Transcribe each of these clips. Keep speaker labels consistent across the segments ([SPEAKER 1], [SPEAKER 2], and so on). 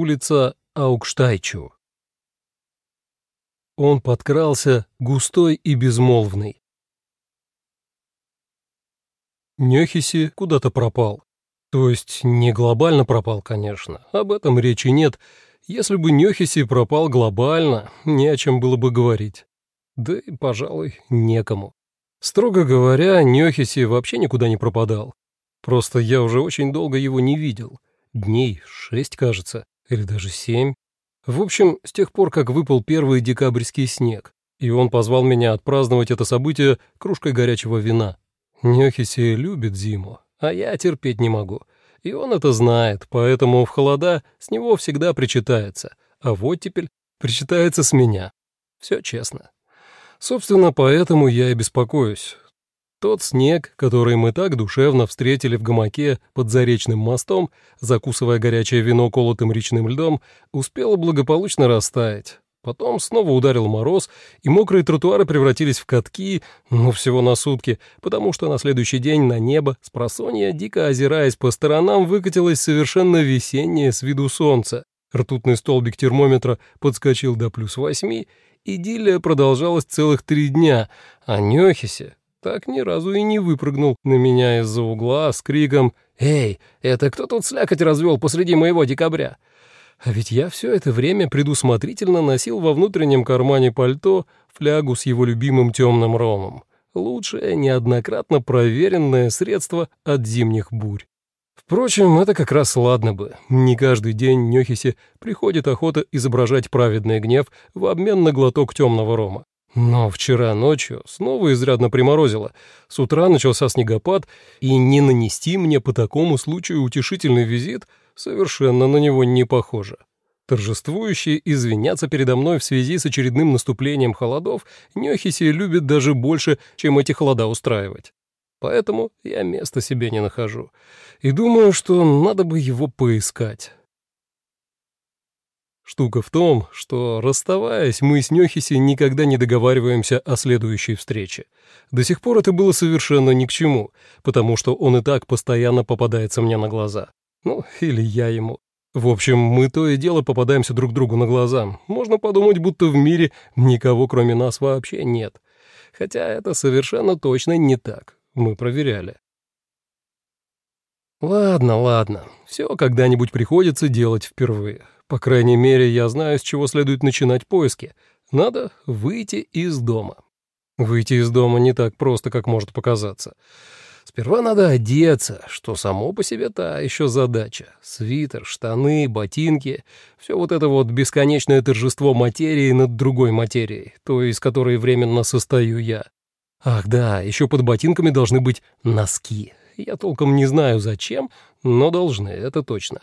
[SPEAKER 1] Улица Аукштайчу. Он подкрался, густой и безмолвный. Нехиси куда-то пропал. То есть не глобально пропал, конечно, об этом речи нет. Если бы Нехиси пропал глобально, не о чем было бы говорить. Да и, пожалуй, некому. Строго говоря, Нехиси вообще никуда не пропадал. Просто я уже очень долго его не видел. Дней шесть, кажется или даже семь. В общем, с тех пор, как выпал первый декабрьский снег, и он позвал меня отпраздновать это событие кружкой горячего вина. Нехиси любит зиму, а я терпеть не могу. И он это знает, поэтому в холода с него всегда причитается, а вот теперь причитается с меня. Все честно. Собственно, поэтому я и беспокоюсь. Тот снег, который мы так душевно встретили в гамаке под Заречным мостом, закусывая горячее вино колотым речным льдом, успел благополучно растаять. Потом снова ударил мороз, и мокрые тротуары превратились в катки, ну, всего на сутки, потому что на следующий день на небо, с просонья, дико озираясь по сторонам, выкатилось совершенно весеннее с виду солнце. Ртутный столбик термометра подскочил до плюс восьми, идиллия продолжалась целых три дня, а Нёхисе так ни разу и не выпрыгнул на меня из-за угла с криком «Эй, это кто тут слякоть развел посреди моего декабря?» А ведь я все это время предусмотрительно носил во внутреннем кармане пальто флягу с его любимым темным ромом. Лучшее, неоднократно проверенное средство от зимних бурь. Впрочем, это как раз ладно бы. Не каждый день Нёхисе приходит охота изображать праведный гнев в обмен на глоток темного рома. Но вчера ночью снова изрядно приморозило. С утра начался снегопад, и не нанести мне по такому случаю утешительный визит совершенно на него не похоже. Торжествующие извиняться передо мной в связи с очередным наступлением холодов Нёхиси любит даже больше, чем эти холода устраивать. Поэтому я места себе не нахожу. И думаю, что надо бы его поискать. Штука в том, что, расставаясь, мы с Нёхиси никогда не договариваемся о следующей встрече. До сих пор это было совершенно ни к чему, потому что он и так постоянно попадается мне на глаза. Ну, или я ему. В общем, мы то и дело попадаемся друг другу на глаза. Можно подумать, будто в мире никого кроме нас вообще нет. Хотя это совершенно точно не так. Мы проверяли. Ладно, ладно, все когда-нибудь приходится делать впервые. По крайней мере, я знаю, с чего следует начинать поиски. Надо выйти из дома. Выйти из дома не так просто, как может показаться. Сперва надо одеться, что само по себе та еще задача. Свитер, штаны, ботинки — все вот это вот бесконечное торжество материи над другой материей, той, из которой временно состою я. Ах да, еще под ботинками должны быть носки. Я толком не знаю зачем, но должны, это точно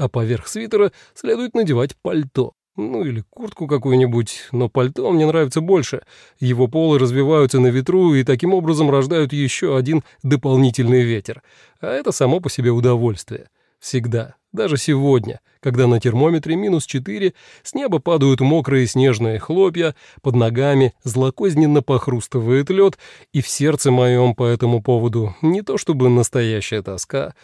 [SPEAKER 1] а поверх свитера следует надевать пальто. Ну или куртку какую-нибудь, но пальто мне нравится больше. Его полы развиваются на ветру и таким образом рождают еще один дополнительный ветер. А это само по себе удовольствие. Всегда, даже сегодня, когда на термометре минус 4, с неба падают мокрые снежные хлопья, под ногами злокозненно похрустывает лед, и в сердце моем по этому поводу не то чтобы настоящая тоска,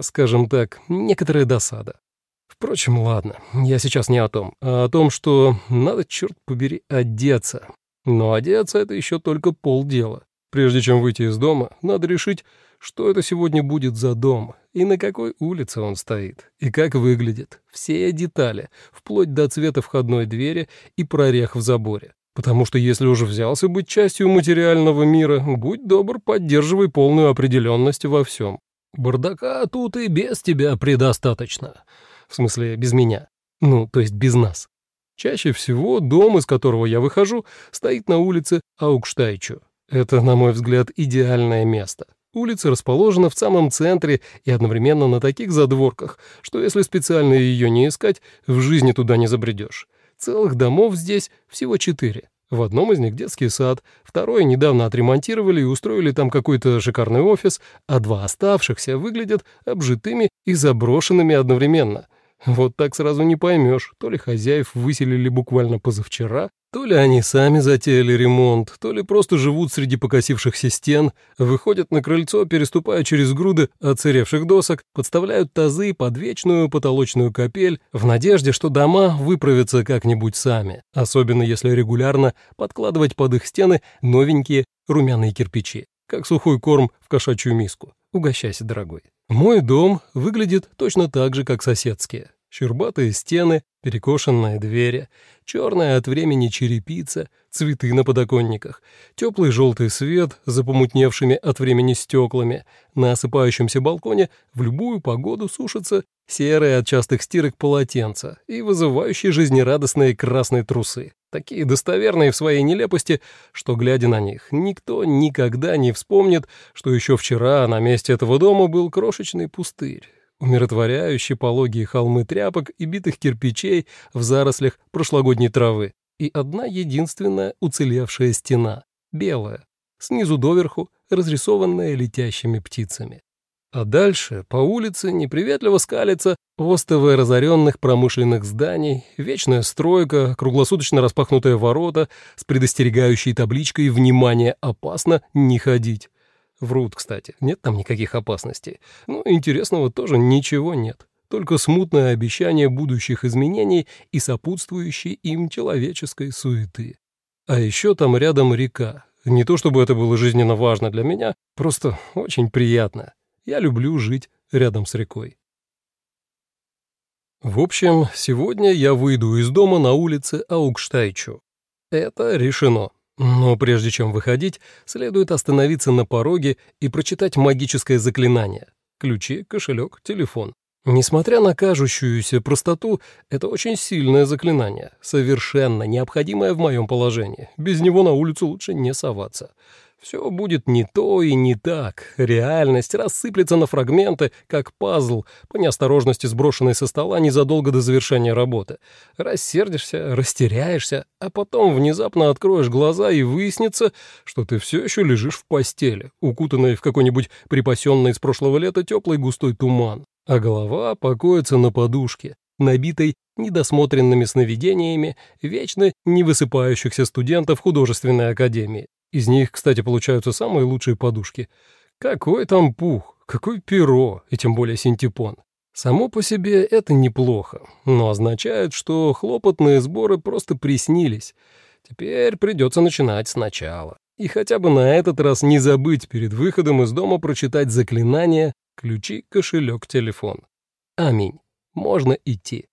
[SPEAKER 1] скажем так, некоторая досада. Впрочем, ладно, я сейчас не о том, а о том, что надо, черт побери, одеться. Но одеться — это еще только полдела. Прежде чем выйти из дома, надо решить, что это сегодня будет за дом, и на какой улице он стоит, и как выглядит. Все детали, вплоть до цвета входной двери и прорех в заборе. Потому что если уже взялся быть частью материального мира, будь добр, поддерживай полную определенность во всем. Бардака тут и без тебя предостаточно. В смысле, без меня. Ну, то есть без нас. Чаще всего дом, из которого я выхожу, стоит на улице Аукштайчу. Это, на мой взгляд, идеальное место. Улица расположена в самом центре и одновременно на таких задворках, что если специально ее не искать, в жизни туда не забредешь. Целых домов здесь всего четыре. В одном из них детский сад, второй недавно отремонтировали и устроили там какой-то шикарный офис, а два оставшихся выглядят обжитыми и заброшенными одновременно. Вот так сразу не поймешь, то ли хозяев выселили буквально позавчера, то ли они сами затеяли ремонт, то ли просто живут среди покосившихся стен, выходят на крыльцо, переступая через груды оцаревших досок, подставляют тазы под вечную потолочную капель в надежде, что дома выправятся как-нибудь сами, особенно если регулярно подкладывать под их стены новенькие румяные кирпичи, как сухой корм в кошачью миску. Угощайся, дорогой. Мой дом выглядит точно так же, как соседские. Щербатые стены, перекошенные двери, черная от времени черепица, цветы на подоконниках, теплый желтый свет за помутневшими от времени стеклами. На осыпающемся балконе в любую погоду сушатся серые от частых стирок полотенца и вызывающие жизнерадостные красные трусы. Такие достоверные в своей нелепости, что, глядя на них, никто никогда не вспомнит, что еще вчера на месте этого дома был крошечный пустырь, умиротворяющие пологие холмы тряпок и битых кирпичей в зарослях прошлогодней травы, и одна единственная уцелевшая стена, белая, снизу доверху, разрисованная летящими птицами. А дальше по улице неприветливо скалится остовы разоренных промышленных зданий, вечная стройка, круглосуточно распахнутые ворота с предостерегающей табличкой «Внимание! Опасно! Не ходить!» Врут, кстати, нет там никаких опасностей. Но ну, интересного тоже ничего нет. Только смутное обещание будущих изменений и сопутствующей им человеческой суеты. А еще там рядом река. Не то чтобы это было жизненно важно для меня, просто очень приятно. Я люблю жить рядом с рекой. В общем, сегодня я выйду из дома на улице Аугштайчу. Это решено. Но прежде чем выходить, следует остановиться на пороге и прочитать магическое заклинание. Ключи, кошелек, телефон. Несмотря на кажущуюся простоту, это очень сильное заклинание, совершенно необходимое в моем положении. Без него на улицу лучше не соваться. Все будет не то и не так. Реальность рассыплется на фрагменты, как пазл, по неосторожности сброшенный со стола незадолго до завершения работы. Рассердишься, растеряешься, а потом внезапно откроешь глаза и выяснится, что ты все еще лежишь в постели, укутанной в какой-нибудь припасенный из прошлого лета теплый густой туман, а голова покоится на подушке, набитой недосмотренными сновидениями вечно не высыпающихся студентов художественной академии. Из них, кстати, получаются самые лучшие подушки. Какой там пух, какой перо, и тем более синтепон. Само по себе это неплохо, но означает, что хлопотные сборы просто приснились. Теперь придется начинать сначала. И хотя бы на этот раз не забыть перед выходом из дома прочитать заклинание «Ключи, кошелек, телефон». Аминь. Можно идти.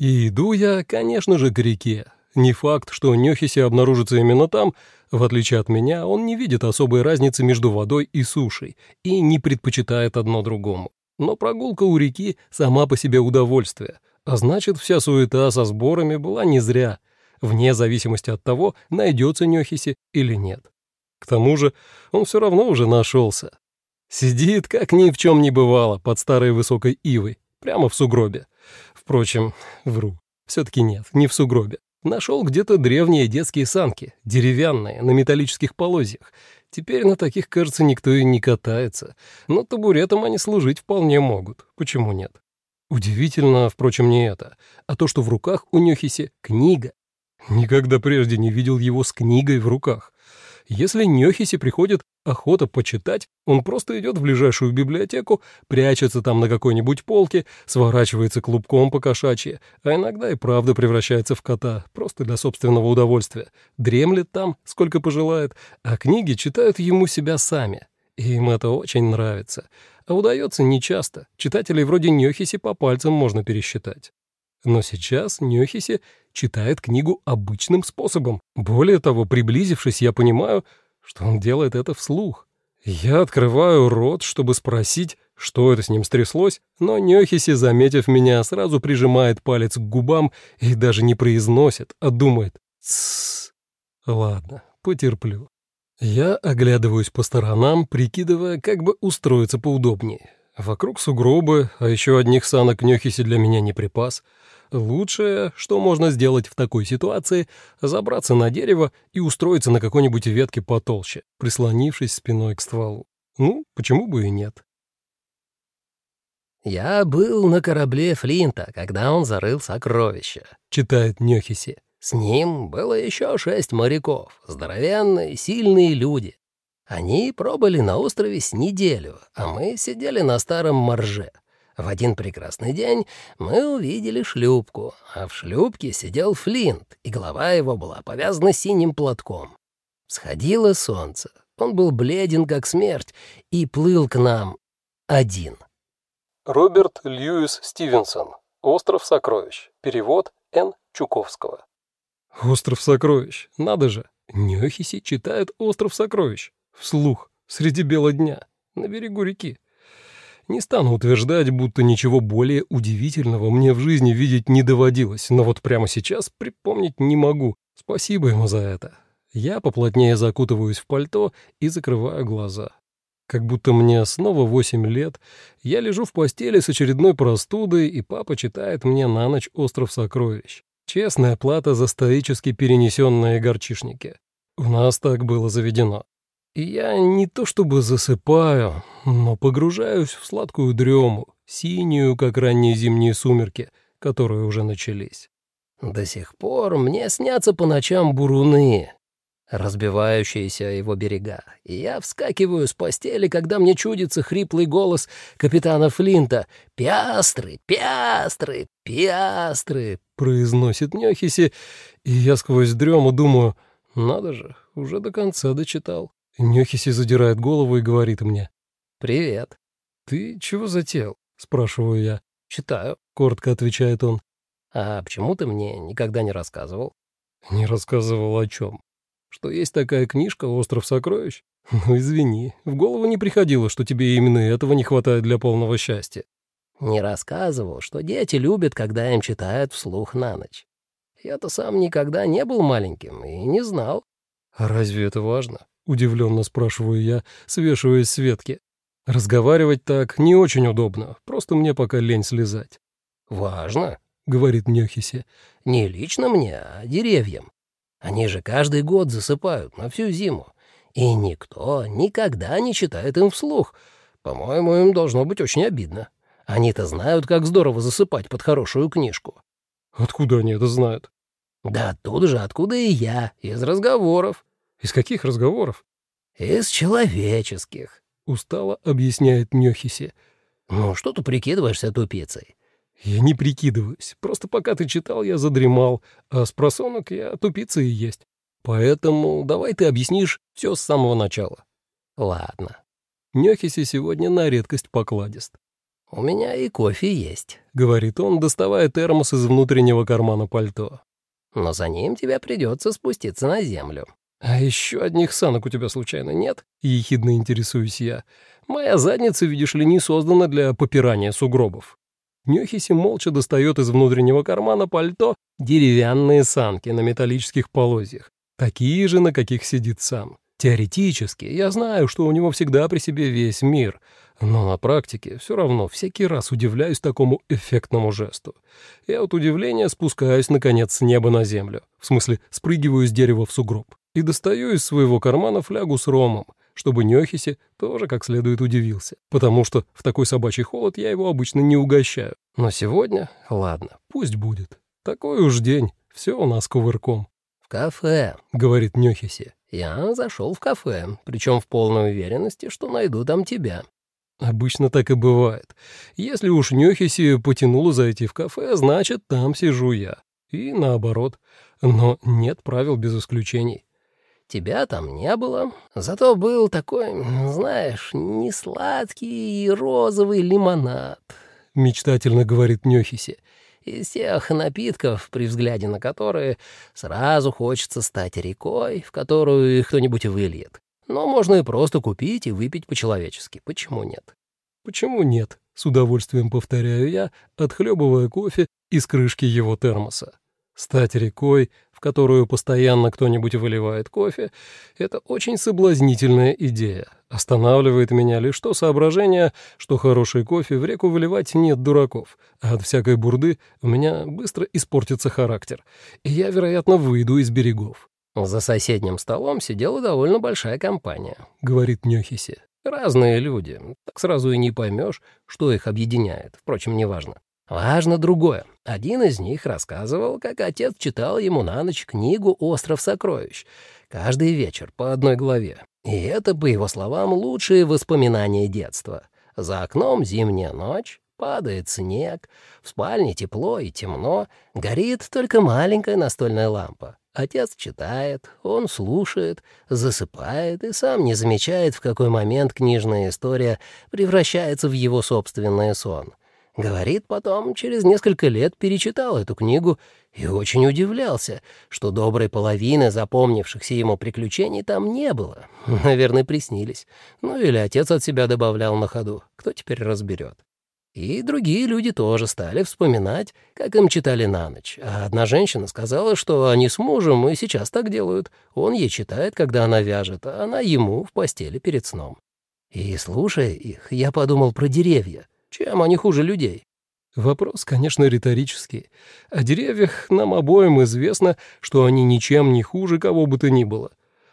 [SPEAKER 1] И иду я, конечно же, к реке, не факт, что Нёхиси обнаружится именно там, в отличие от меня, он не видит особой разницы между водой и сушей и не предпочитает одно другому. Но прогулка у реки сама по себе удовольствие, а значит, вся суета со сборами была не зря, вне зависимости от того, найдется Нёхиси или нет. К тому же он все равно уже нашелся. Сидит, как ни в чем не бывало, под старой высокой ивой, прямо в сугробе. Впрочем, вру, все-таки нет, не в сугробе. Нашел где-то древние детские санки, деревянные, на металлических полозьях. Теперь на таких, кажется, никто и не катается. Но табуретом они служить вполне могут. Почему нет? Удивительно, впрочем, не это, а то, что в руках у Нёхиси книга. Никогда прежде не видел его с книгой в руках. Если Нёхиси приходит охота почитать, он просто идет в ближайшую библиотеку, прячется там на какой-нибудь полке, сворачивается клубком по кошачьи, а иногда и правда превращается в кота, просто для собственного удовольствия. Дремлет там, сколько пожелает, а книги читают ему себя сами. И им это очень нравится. А удается нечасто. Читателей вроде Нёхиси по пальцам можно пересчитать. Но сейчас Нёхиси читает книгу обычным способом. Более того, приблизившись, я понимаю, что он делает это вслух. Я открываю рот, чтобы спросить, что это с ним стряслось, но Нёхиси, заметив меня, сразу прижимает палец к губам и даже не произносит, а думает «Тссс». Ладно, потерплю. Я оглядываюсь по сторонам, прикидывая, как бы устроиться поудобнее. Вокруг сугробы, а еще одних санок Нёхиси для меня не припас — Лучшее, что можно сделать в такой ситуации, забраться на дерево и устроиться на какой-нибудь ветке потолще, прислонившись спиной к стволу. Ну, почему бы и нет?
[SPEAKER 2] «Я был на корабле Флинта, когда он зарыл сокровища», — читает Нёхиси. «С ним было еще шесть моряков, здоровенные, сильные люди. Они пробыли на острове с неделю, а мы сидели на старом морже. В один прекрасный день мы увидели шлюпку, а в шлюпке сидел Флинт, и голова его была повязана синим платком. Сходило солнце, он был бледен, как смерть, и плыл к нам один.
[SPEAKER 1] Роберт Льюис Стивенсон. «Остров сокровищ». Перевод Н. Чуковского. «Остров сокровищ. Надо же. Нёхиси читает «Остров сокровищ». Вслух. Среди бела дня. На берегу реки. Не стану утверждать, будто ничего более удивительного мне в жизни видеть не доводилось, но вот прямо сейчас припомнить не могу. Спасибо ему за это. Я поплотнее закутываюсь в пальто и закрываю глаза. Как будто мне снова восемь лет, я лежу в постели с очередной простудой, и папа читает мне на ночь «Остров сокровищ». Честная плата за стоически перенесенные горчишники. У нас так было заведено. И я не то чтобы засыпаю, но погружаюсь в сладкую дрему, синюю, как ранние зимние сумерки, которые уже начались.
[SPEAKER 2] До сих пор мне снятся по ночам буруны, разбивающиеся его берега, и я вскакиваю с постели, когда мне чудится хриплый голос капитана Флинта «Пиастры! Пиастры! Пиастры!»
[SPEAKER 1] произносит Нёхиси, и я сквозь дрему думаю «Надо же, уже до конца дочитал». Нёхиси задирает голову и говорит мне
[SPEAKER 2] «Привет».
[SPEAKER 1] «Ты чего затеял?» — спрашиваю я.
[SPEAKER 2] «Читаю», —
[SPEAKER 1] коротко отвечает он.
[SPEAKER 2] «А почему ты мне никогда не рассказывал?»
[SPEAKER 1] «Не рассказывал о чем?» что есть такая книжка «Остров сокровищ»? Ну, извини, в голову не приходило, что тебе именно этого не хватает для полного счастья.
[SPEAKER 2] Не рассказывал, что дети любят, когда им читают вслух на ночь. Я-то сам никогда не был маленьким и не знал.
[SPEAKER 1] А разве это важно? Удивленно спрашиваю я, свешиваясь с ветки. Разговаривать так не очень удобно, просто мне пока лень слезать.
[SPEAKER 2] «Важно», —
[SPEAKER 1] говорит Нёхиси.
[SPEAKER 2] «Не лично мне, а деревьям. Они же каждый год засыпают на всю зиму, и никто никогда не читает им вслух. По-моему, им должно быть очень обидно. Они-то знают, как здорово засыпать под хорошую книжку.
[SPEAKER 1] Откуда они это знают?
[SPEAKER 2] Да оттуда же, откуда и я, из разговоров.
[SPEAKER 1] Из каких разговоров?
[SPEAKER 2] Из человеческих.
[SPEAKER 1] Устало объясняет Нёхиси.
[SPEAKER 2] Ну, что ты прикидываешься тупицей?
[SPEAKER 1] Я не прикидываюсь. Просто пока ты читал, я задремал, а с просонок я тупица и есть. Поэтому давай ты объяснишь все с самого начала.
[SPEAKER 2] Ладно.
[SPEAKER 1] Нёхиси сегодня на редкость покладист.
[SPEAKER 2] «У меня и кофе есть», —
[SPEAKER 1] говорит он, доставая термос из внутреннего кармана пальто.
[SPEAKER 2] «Но за ним тебе придется спуститься на землю».
[SPEAKER 1] «А еще одних санок у тебя случайно нет?» — ехидно интересуюсь я. «Моя задница, видишь ли, не создана для попирания сугробов». Нёхиси молча достает из внутреннего кармана пальто деревянные санки на металлических полозьях, такие же, на каких сидит сам. Теоретически я знаю, что у него всегда при себе весь мир, но на практике все равно всякий раз удивляюсь такому эффектному жесту. Я от удивления спускаюсь, наконец, с неба на землю, в смысле спрыгиваю с дерева в сугроб, и достаю из своего кармана флягу с ромом, чтобы Нёхиси тоже как следует удивился, потому что в такой собачий холод я его обычно не угощаю. Но сегодня, ладно, пусть будет. Такой уж день, все у нас кувырком.
[SPEAKER 2] «В кафе», — говорит Нёхиси. «Я зашел в кафе, причем в полной уверенности, что найду там тебя».
[SPEAKER 1] Обычно так и бывает. Если уж Нёхиси потянуло зайти в кафе, значит, там сижу я. И наоборот. Но нет правил без исключений.
[SPEAKER 2] Тебя там не было, зато был такой, знаешь, не сладкий и розовый лимонад.
[SPEAKER 1] Мечтательно говорит Нёхиси.
[SPEAKER 2] Из тех напитков, при взгляде на которые сразу хочется стать рекой, в которую кто-нибудь выльет. Но можно и просто купить и выпить по-человечески. Почему нет?
[SPEAKER 1] Почему нет? С удовольствием повторяю я, отхлебывая кофе из крышки его термоса. Стать рекой, которую постоянно кто-нибудь выливает кофе, это очень соблазнительная идея. Останавливает меня лишь то соображение, что хороший кофе в реку выливать нет дураков, а от всякой бурды у меня быстро испортится характер, и я, вероятно, выйду из берегов.
[SPEAKER 2] «За соседним столом сидела довольно большая компания», —
[SPEAKER 1] говорит Нёхиси.
[SPEAKER 2] Разные люди, так сразу и не поймешь, что их объединяет, впрочем, неважно. Важно другое. Один из них рассказывал, как отец читал ему на ночь книгу «Остров сокровищ», каждый вечер по одной главе. И это, по его словам, лучшие воспоминания детства. За окном зимняя ночь, падает снег, в спальне тепло и темно, горит только маленькая настольная лампа. Отец читает, он слушает, засыпает и сам не замечает, в какой момент книжная история превращается в его собственный сон. Говорит, потом, через несколько лет, перечитал эту книгу и очень удивлялся, что доброй половины запомнившихся ему приключений там не было. Наверное, приснились. Ну или отец от себя добавлял на ходу. Кто теперь разберет? И другие люди тоже стали вспоминать, как им читали на ночь. А одна женщина сказала, что они с мужем и сейчас так делают. Он ей читает, когда она вяжет, а она ему в постели перед сном. И, слушая их, я подумал про деревья. Чем они хуже людей?
[SPEAKER 1] Вопрос, конечно, риторический. О деревьях нам обоим известно, что они ничем не хуже кого бы то ни было.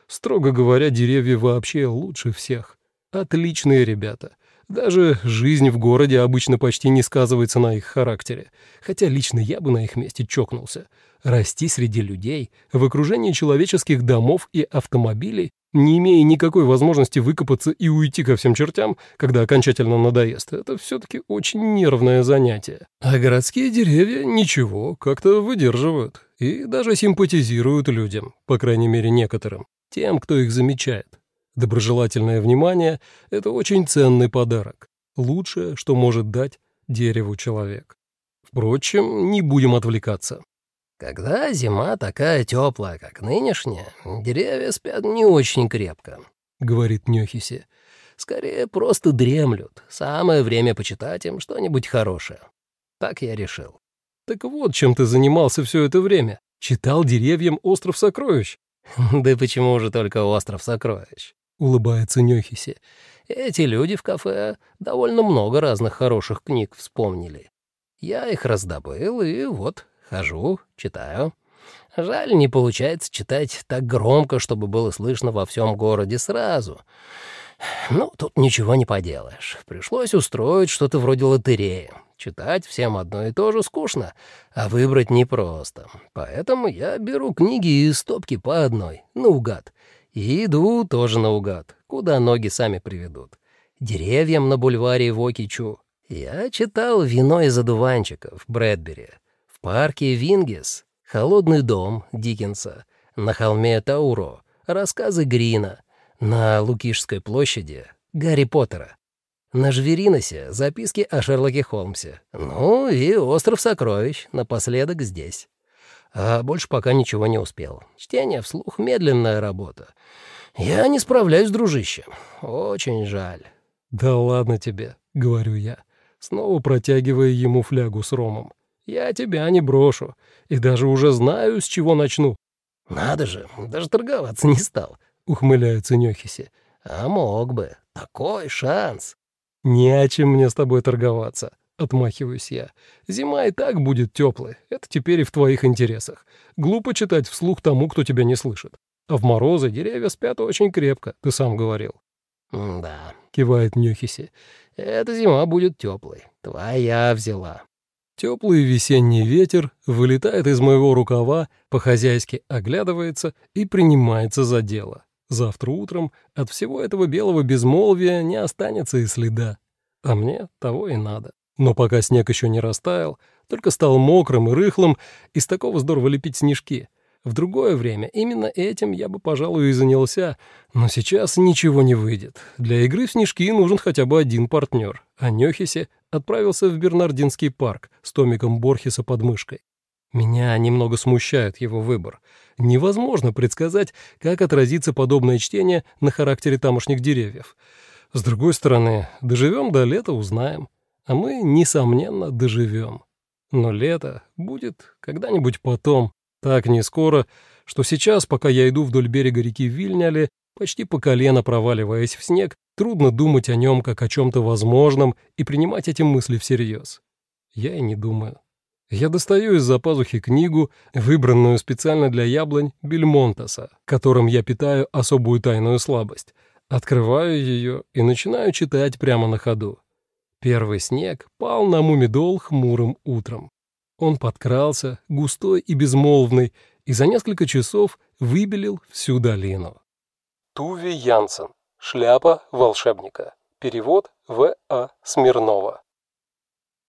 [SPEAKER 1] Строго говоря, деревья вообще лучше всех. Отличные ребята. Даже жизнь в городе обычно почти не сказывается на их характере. Хотя лично я бы на их месте чокнулся. Расти среди людей, в окружении человеческих домов и автомобилей, не имея никакой возможности выкопаться и уйти ко всем чертям, когда окончательно надоест, это все-таки очень нервное занятие. А городские деревья ничего, как-то выдерживают и даже симпатизируют людям, по крайней мере некоторым, тем, кто их замечает. Доброжелательное внимание — это очень ценный подарок, лучшее, что может дать дереву человек. Впрочем, не будем отвлекаться.
[SPEAKER 2] Когда зима такая теплая, как нынешняя, деревья спят не очень крепко, — говорит Нёхиси. Скорее, просто дремлют. Самое время почитать им что-нибудь хорошее. Так я решил.
[SPEAKER 1] Так вот, чем ты занимался все это время. Читал деревьям «Остров сокровищ».
[SPEAKER 2] Да почему же только «Остров сокровищ»? — улыбается Нёхиси. Эти люди в кафе довольно много разных хороших книг вспомнили. Я их раздобыл, и вот Хожу, читаю. Жаль, не получается читать так громко, чтобы было слышно во всем городе сразу. Ну, тут ничего не поделаешь. Пришлось устроить что-то вроде лотереи. Читать всем одно и то же скучно, а выбрать непросто. Поэтому я беру книги из стопки по одной, наугад. Иду тоже наугад, куда ноги сами приведут. Деревьям на бульваре Вокичу. Я читал «Вино из одуванчиков» Брэдбери парке Вингес, холодный дом Диккенса, на холме Тауро, рассказы Грина, на Лукишской площади Гарри Поттера, на Жвериносе записки о Шерлоке Холмсе, ну и Остров сокровищ напоследок здесь. А больше пока ничего не успел. Чтение вслух — медленная работа. Я не справляюсь, дружище. Очень жаль.
[SPEAKER 1] «Да ладно тебе», — говорю я, снова протягивая ему флягу с ромом. Я тебя не брошу, и даже уже знаю, с чего начну».
[SPEAKER 2] «Надо же, даже торговаться не стал», —
[SPEAKER 1] ухмыляется Нёхиси.
[SPEAKER 2] «А мог бы. Такой шанс».
[SPEAKER 1] «Не о чем мне с тобой торговаться», — отмахиваюсь я. «Зима и так будет теплой. Это теперь и в твоих интересах. Глупо читать вслух тому, кто тебя не слышит. А в морозы деревья спят очень крепко, ты сам говорил».
[SPEAKER 2] «Да», —
[SPEAKER 1] кивает Нюхиси.
[SPEAKER 2] «Эта зима будет теплой. Твоя взяла».
[SPEAKER 1] Теплый весенний ветер вылетает из моего рукава, по-хозяйски оглядывается и принимается за дело. Завтра утром от всего этого белого безмолвия не останется и следа. А мне того и надо. Но пока снег еще не растаял, только стал мокрым и рыхлым, из такого здорово лепить снежки. В другое время именно этим я бы, пожалуй, и занялся, но сейчас ничего не выйдет. Для игры в снежки нужен хотя бы один партнер, а Нёхисе отправился в Бернардинский парк с томиком Борхеса под мышкой. Меня немного смущает его выбор. Невозможно предсказать, как отразится подобное чтение на характере тамошних деревьев. С другой стороны, доживем до лета, узнаем. А мы, несомненно, доживем. Но лето будет когда-нибудь потом, так не скоро, что сейчас, пока я иду вдоль берега реки Вильняли, почти по колено проваливаясь в снег, Трудно думать о нем как о чем-то возможном и принимать эти мысли всерьез. Я и не думаю. Я достаю из-за пазухи книгу, выбранную специально для яблонь Бельмонтаса, которым я питаю особую тайную слабость. Открываю ее и начинаю читать прямо на ходу. Первый снег пал на мумидол хмурым утром. Он подкрался, густой и безмолвный, и за несколько часов выбелил всю долину. Туви Янсен. Шляпа волшебника. Перевод В. А. Смирнова.